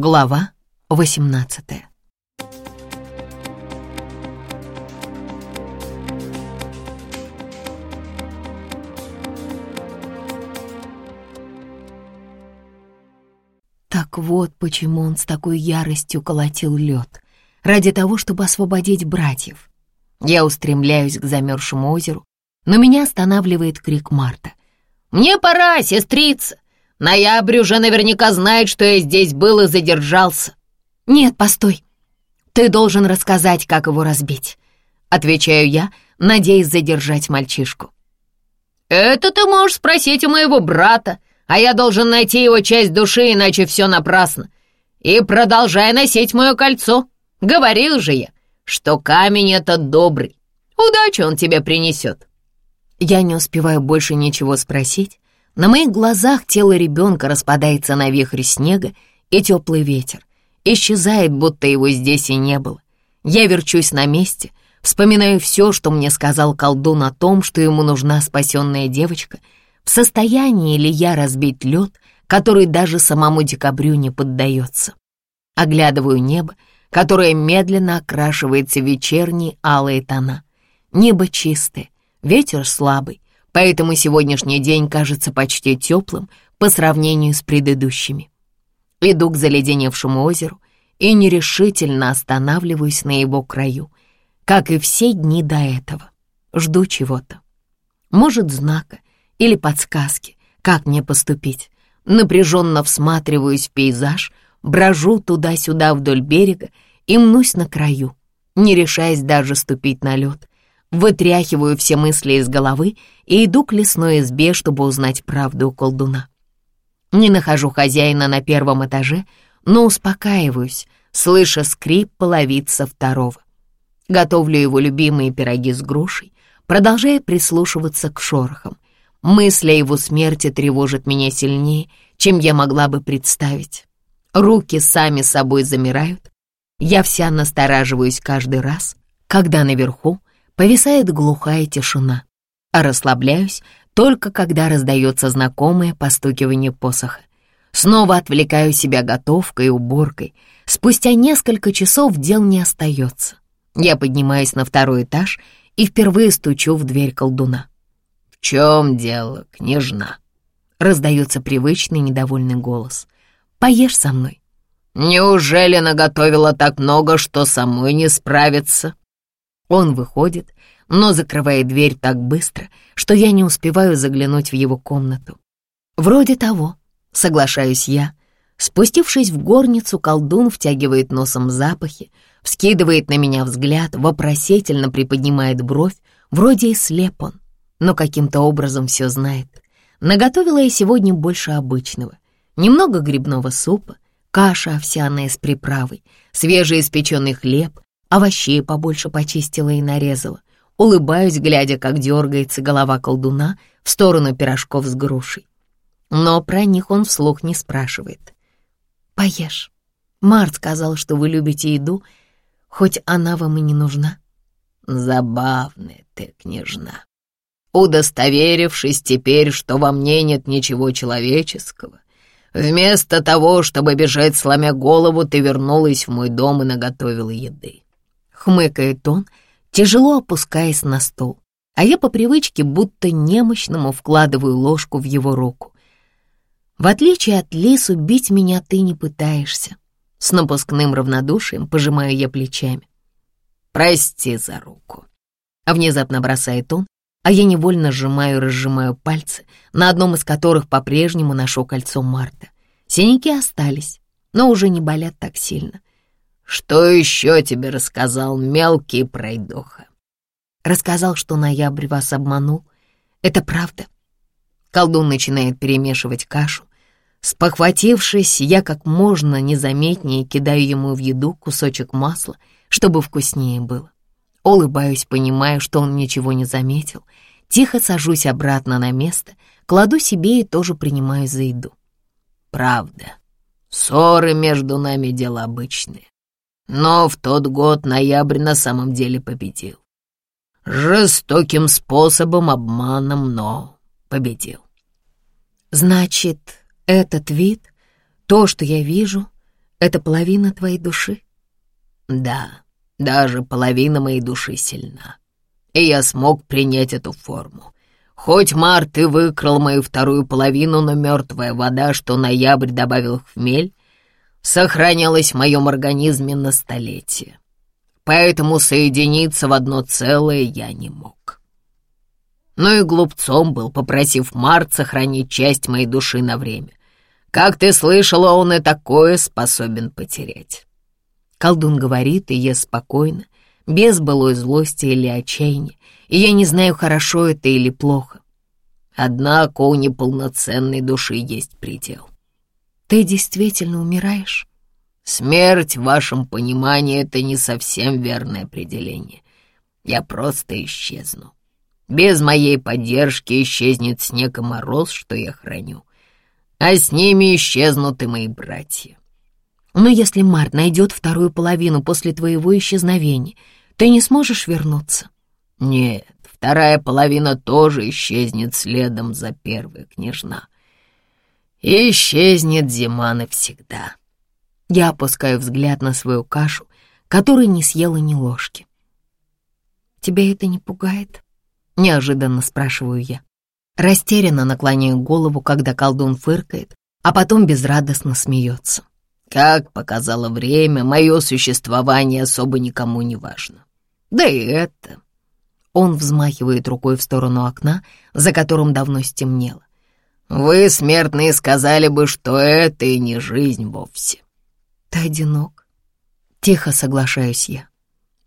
Глава 18 Так вот почему он с такой яростью колотил лед, ради того, чтобы освободить братьев. Я устремляюсь к замерзшему озеру, но меня останавливает крик Марта. «Мне пора, сестрица! Ноябрь уже наверняка знает, что я здесь был и задержался». «Нет, постой. Ты должен рассказать, как его разбить», — отвечаю я, надеясь задержать мальчишку. «Это ты можешь спросить у моего брата, а я должен найти его часть души, иначе все напрасно. И продолжай носить мое кольцо. Говорил же я, что камень этот добрый. Удачу он тебе принесет». Я не успеваю больше ничего спросить. На моих глазах тело ребенка распадается на вихре снега, и теплый ветер исчезает, будто его здесь и не было. Я верчусь на месте, вспоминаю все, что мне сказал колдун о том, что ему нужна спасенная девочка. В состоянии ли я разбить лед, который даже самому декабрю не поддается? Оглядываю небо, которое медленно окрашивается в вечерние алые тона. Небо чистое, Ветер слабый, поэтому сегодняшний день кажется почти теплым по сравнению с предыдущими. Иду к заледеневшему озеру и нерешительно останавливаюсь на его краю, как и все дни до этого. Жду чего-то. Может, знака или подсказки, как мне поступить. Напряженно всматриваюсь в пейзаж, брожу туда-сюда вдоль берега и мнусь на краю, не решаясь даже ступить на лед, вытряхиваю все мысли из головы и иду к лесной избе, чтобы узнать правду у колдуна. Не нахожу хозяина на первом этаже, но успокаиваюсь, слыша скрип половица второго. Готовлю его любимые пироги с грушей, продолжая прислушиваться к шорохам. Мысли о его смерти тревожат меня сильнее, чем я могла бы представить. Руки сами собой замирают. Я вся настораживаюсь каждый раз, когда наверху Повисает глухая тишина, а расслабляюсь только когда раздается знакомое постукивание посоха. Снова отвлекаю себя готовкой и уборкой. Спустя несколько часов дел не остается. Я поднимаюсь на второй этаж и впервые стучу в дверь колдуна. «В чем дело, княжна?» Раздается привычный недовольный голос. «Поешь со мной». «Неужели наготовила так много, что самой не справится?» Он выходит, но закрывает дверь так быстро, что я не успеваю заглянуть в его комнату. Вроде того, соглашаюсь я. Спустившись в горницу, колдун втягивает носом запахи, вскидывает на меня взгляд, вопросительно приподнимает бровь, вроде и слеп он, но каким-то образом все знает. Наготовила я сегодня больше обычного. Немного грибного супа, каша овсяная с приправой, свежеиспеченный хлеб, овощей побольше почистила и нарезала. Улыбаюсь, глядя, как дергается голова колдуна в сторону пирожков с грушей. Но про них он вслух не спрашивает. «Поешь. Март сказал, что вы любите еду, хоть она вам и не нужна». «Забавная ты, княжна. Удостоверившись теперь, что во мне нет ничего человеческого, вместо того, чтобы бежать, сломя голову, ты вернулась в мой дом и наготовила еды хмыкает он, тяжело опускаясь на стол, а я по привычке будто немощному вкладываю ложку в его руку. В отличие от Лису, бить меня ты не пытаешься. С напускным равнодушием пожимаю я плечами. «Прости за руку», — внезапно бросает он, а я невольно сжимаю и разжимаю пальцы, на одном из которых по-прежнему ношу кольцо Марта. Синяки остались, но уже не болят так сильно. «Что еще тебе рассказал мелкий пройдоха?» «Рассказал, что ноябрь вас обманул. Это правда?» Колдун начинает перемешивать кашу. Спохватившись, я как можно незаметнее кидаю ему в еду кусочек масла, чтобы вкуснее было. Улыбаюсь, понимая, что он ничего не заметил. Тихо сажусь обратно на место, кладу себе и тоже принимаю за еду. «Правда, ссоры между нами — дело обычное. Но в тот год ноябрь на самом деле победил. Жестоким способом, обманом, но победил. Значит, этот вид, то, что я вижу, Это половина твоей души? Да, даже половина моей души сильна. И я смог принять эту форму. Хоть Март и выкрал мою вторую половину, но мертвая вода, что ноябрь добавил хмель, сохранялась в моем организме на столетие. Поэтому соединиться в одно целое я не мог. Ну и глупцом был, попросив Март сохранить часть моей души на время. Как ты слышала, он и такое способен потерять. Колдун говорит и ест спокойно, без былой злости или отчаяния, и я не знаю, хорошо это или плохо. Однако у неполноценной души есть предел. Ты действительно умираешь? Смерть, в вашем понимании, это не совсем верное определение. Я просто исчезну. Без моей поддержки исчезнет снег и мороз, что я храню. А с ними исчезнут и мои братья. Но если Март найдет вторую половину после твоего исчезновения, ты не сможешь вернуться? Нет, вторая половина тоже исчезнет следом за первой, княжна. И исчезнет зима навсегда. Я опускаю взгляд на свою кашу, которой не съела ни ложки. «Тебя это не пугает?» — неожиданно спрашиваю я. Растерянно наклоняю голову, когда колдун фыркает, а потом безрадостно смеется. Как показало время, мое существование особо никому не важно. Да и это... Он взмахивает рукой в сторону окна, за которым давно стемнело. Вы, смертные, сказали бы, что это и не жизнь вовсе. Ты одинок. Тихо соглашаюсь я.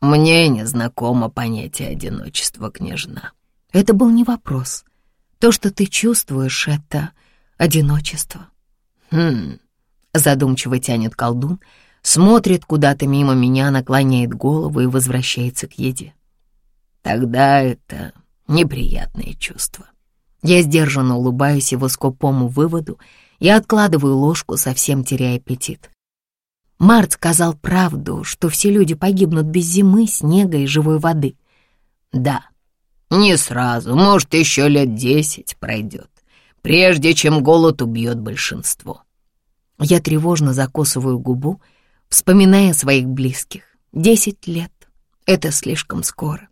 Мне не знакомо понятие одиночества, княжна. Это был не вопрос. То, что ты чувствуешь, это одиночество. Хм, Задумчиво тянет колдун, смотрит куда-то мимо меня, наклоняет голову и возвращается к еде. Тогда это неприятное чувство. Я сдержанно улыбаюсь его скупому выводу и откладываю ложку, совсем теряя аппетит. Март сказал правду, что все люди погибнут без зимы, снега и живой воды. Да, не сразу, может, еще лет десять пройдет, прежде чем голод убьет большинство. Я тревожно закусываю губу, вспоминая своих близких. Десять лет — это слишком скоро.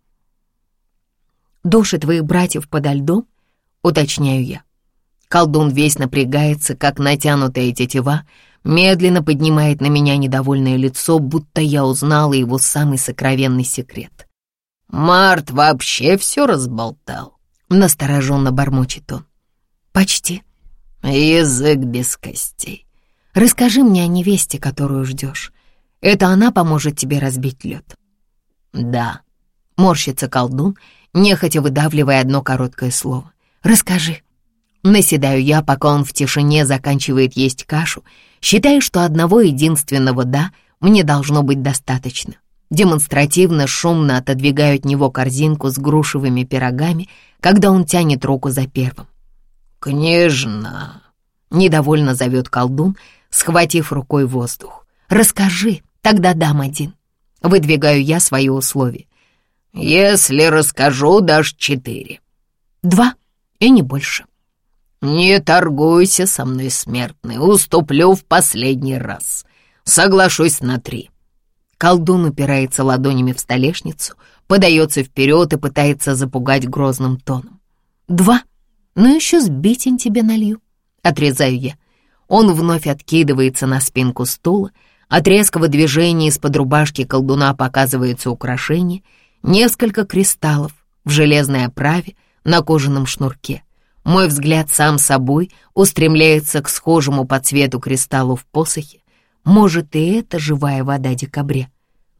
Души твоих братьев подо льдом, уточняю я. Колдун весь напрягается, как натянутая тетива, медленно поднимает на меня недовольное лицо, будто я узнала его самый сокровенный секрет. «Март вообще все разболтал», — настороженно бормочет он. «Почти». «Язык без костей. Расскажи мне о невесте, которую ждешь. Это она поможет тебе разбить лед. Да, морщится колдун, нехотя выдавливая одно короткое слово. Расскажи. Наседаю я, пока он в тишине заканчивает есть кашу, считая, что одного единственного «да» мне должно быть достаточно. Демонстративно, шумно отодвигаю от него корзинку с грушевыми пирогами, когда он тянет руку за первым. «Княжна!» — недовольно зовет колдун, схватив рукой воздух. «Расскажи, тогда дам один». Выдвигаю я свои условия. «Если расскажу, дашь четыре». «Два и не больше». «Не торгуйся со мной, смертный, уступлю в последний раз. Соглашусь на три». Колдун упирается ладонями в столешницу, подается вперед и пытается запугать грозным тоном. «Два, ну еще сбитень тебе налью», — отрезаю я. Он вновь откидывается на спинку стула, от резкого движения из-под рубашки колдуна показывается украшение, несколько кристаллов в железной оправе на кожаном шнурке. Мой взгляд сам собой устремляется к схожему по цвету кристаллу в посохе. Может, и это живая вода декабря.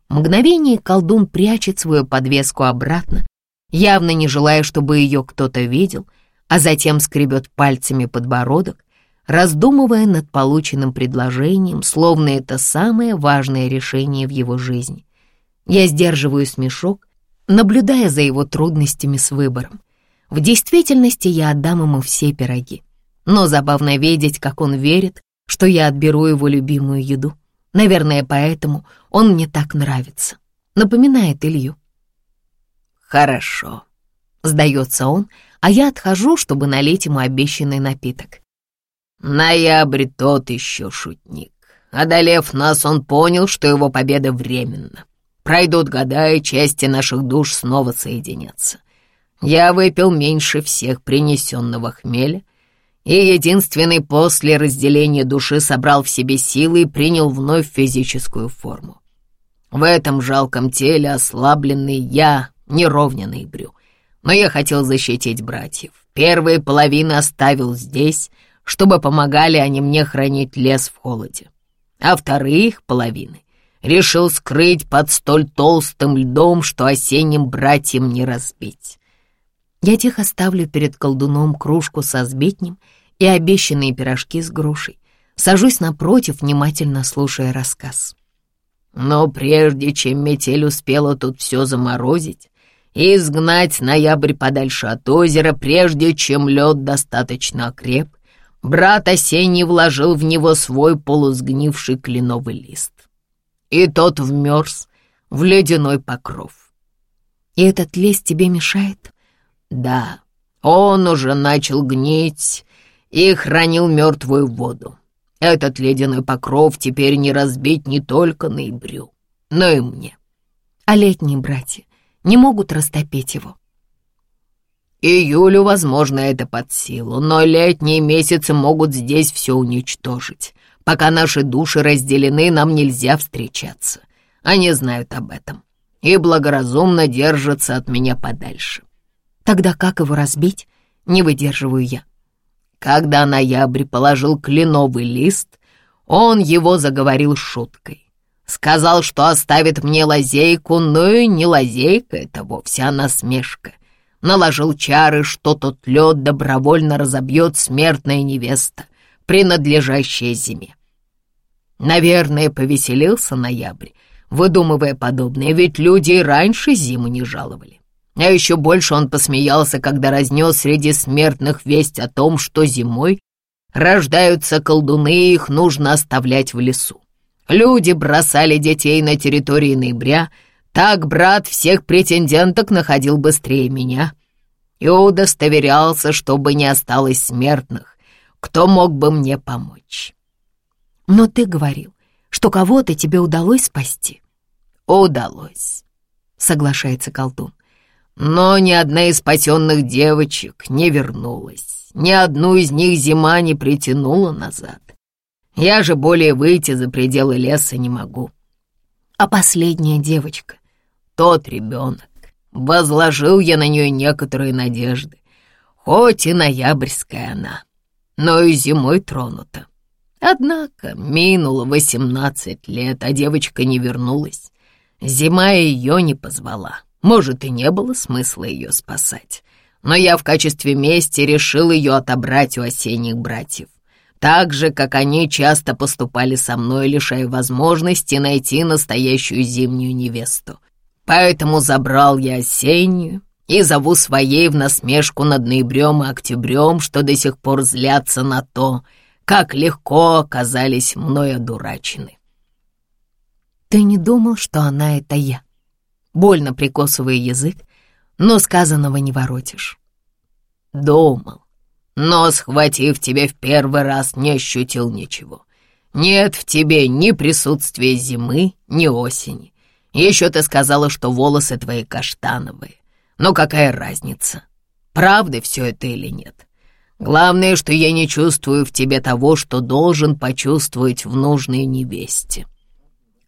Мгновение колдун прячет свою подвеску обратно, явно не желая, чтобы ее кто-то видел, а затем скребет пальцами подбородок, раздумывая над полученным предложением, словно это самое важное решение в его жизни. Я сдерживаю смешок, наблюдая за его трудностями с выбором. В действительности я отдам ему все пироги. Но забавно видеть, как он верит, что я отберу его любимую еду. Наверное, поэтому он мне так нравится. Напоминает Илью. «Хорошо», — сдается он, а я отхожу, чтобы налить ему обещанный напиток. Ноябрь тот еще шутник. Одолев нас, он понял, что его победа временна. Пройдут года, и части наших душ снова соединятся. Я выпил меньше всех принесенного хмеля, и единственный после разделения души собрал в себе силы и принял вновь физическую форму. В этом жалком теле ослабленный я не ровня ноябрю, но я хотел защитить братьев. Первые половины оставил здесь, чтобы помогали они мне хранить лес в холоде, а вторые их половины решил скрыть под столь толстым льдом, что осенним братьям не разбить. Я тихо ставлю перед колдуном кружку со сбитнем и обещанные пирожки с грушей. Сажусь напротив, внимательно слушая рассказ. Но прежде чем метель успела тут все заморозить и изгнать ноябрь подальше от озера, прежде чем лед достаточно окреп, брат осенний вложил в него свой полусгнивший кленовый лист. И тот вмерз в ледяной покров. «И этот лист тебе мешает?» «Да, он уже начал гнить и хранил мертвую воду. Этот ледяной покров теперь не разбить не только ноябрю, но и мне. А летние братья не могут растопить его. Июлю, возможно, это под силу, но летние месяцы могут здесь все уничтожить. Пока наши души разделены, нам нельзя встречаться. Они знают об этом и благоразумно держатся от меня подальше. Тогда как его разбить? Не выдерживаю я. Когда ноябрь положил кленовый лист, он его заговорил шуткой. Сказал, что оставит мне лазейку, но и не лазейка это вовсе, а насмешка. Наложил чары, что тот лед добровольно разобьет смертная невеста, принадлежащая зиме. Наверное, повеселился ноябрь, выдумывая подобное, ведь люди и раньше зиму не жаловали. А еще больше он посмеялся, когда разнес среди смертных весть о том, что зимой рождаются колдуны, и их нужно оставлять в лесу. Люди бросали детей на территории ноября, так брат всех претенденток находил быстрее меня и удостоверялся, чтобы не осталось смертных, кто мог бы мне помочь. Но ты говорил, что кого-то тебе удалось спасти. Удалось, соглашается колдун. Но ни одна из спасенных девочек не вернулась. Ни одну из них зима не притянула назад. Я же более выйти за пределы леса не могу. А последняя девочка? Тот ребенок. Возложил я на нее некоторые надежды. Хоть и ноябрьская она, но и зимой тронута. Однако минуло восемнадцать лет, а девочка не вернулась. Зима ее не позвала. Может, и не было смысла ее спасать. Но я в качестве мести решил ее отобрать у осенних братьев. Так же, как они часто поступали со мной, лишая возможности найти настоящую зимнюю невесту. Поэтому забрал я осеннюю и зову своей в насмешку над ноябрем и октябрем, что до сих пор злятся на то, как легко оказались мной одурачены. Ты не думал, что она — это я? Больно прикосывая язык, но сказанного не воротишь. Думал, но, схватив тебя в первый раз, не ощутил ничего. Нет в тебе ни присутствия зимы, ни осени. Еще ты сказала, что волосы твои каштановые. Но какая разница, правда все это или нет? Главное, что я не чувствую в тебе того, что должен почувствовать в нужной невесте.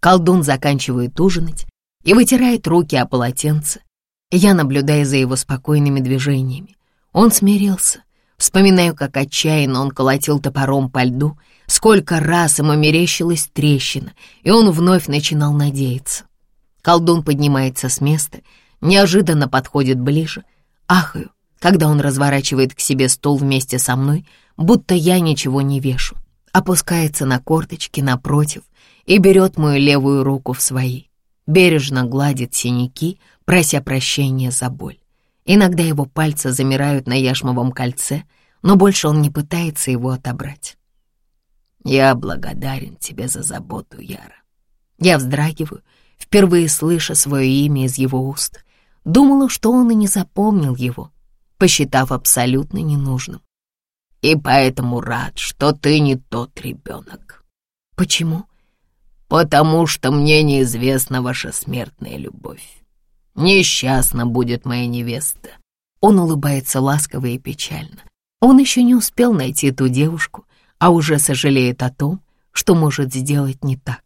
Колдун заканчивает ужинать, и вытирает руки о полотенце. Я наблюдаю за его спокойными движениями. Он смирился. Вспоминаю, как отчаянно он колотил топором по льду, сколько раз ему мерещилась трещина, и он вновь начинал надеяться. Колдун поднимается с места, неожиданно подходит ближе. Ахаю, когда он разворачивает к себе стул вместе со мной, будто я ничего не вешу. Опускается на корточки напротив и берет мою левую руку в свои бережно гладит синяки, прося прощения за боль. Иногда его пальцы замирают на яшмовом кольце, но больше он не пытается его отобрать. «Я благодарен тебе за заботу, Яра». Я вздрагиваю, впервые слыша свое имя из его уст. Думала, что он и не запомнил его, посчитав абсолютно ненужным. «И поэтому рад, что ты не тот ребенок». «Почему?» Потому что мне неизвестна ваша смертная любовь. Несчастна будет моя невеста». Он улыбается ласково и печально. Он еще не успел найти ту девушку, а уже сожалеет о том, что может сделать не так.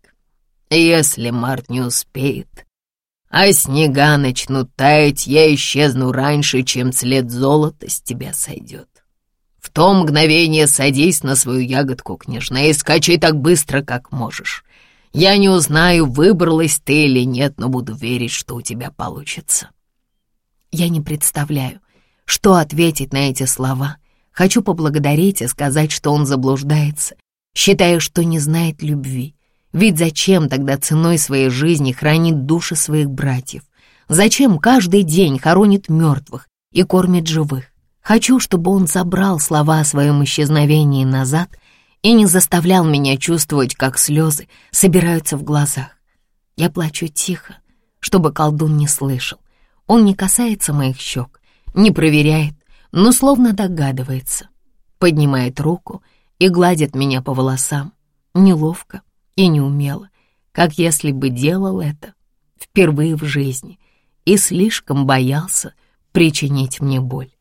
«Если Март не успеет, а снега начнут таять, я исчезну раньше, чем след золота с тебя сойдет. В то мгновение садись на свою ягодку, княжна, и скачи так быстро, как можешь. Я не узнаю, выбралась ты или нет, но буду верить, что у тебя получится». Я не представляю, что ответить на эти слова. Хочу поблагодарить и сказать, что он заблуждается, считая, что не знает любви. Ведь зачем тогда ценой своей жизни хранит души своих братьев? Зачем каждый день хоронит мертвых и кормит живых? Хочу, чтобы он забрал слова о своем исчезновении назад и не заставлял меня чувствовать, как слезы собираются в глазах. Я плачу тихо, чтобы колдун не слышал. Он не касается моих щек, не проверяет, но словно догадывается. Поднимает руку и гладит меня по волосам. Неловко и неумело, как если бы делал это впервые в жизни и слишком боялся причинить мне боль.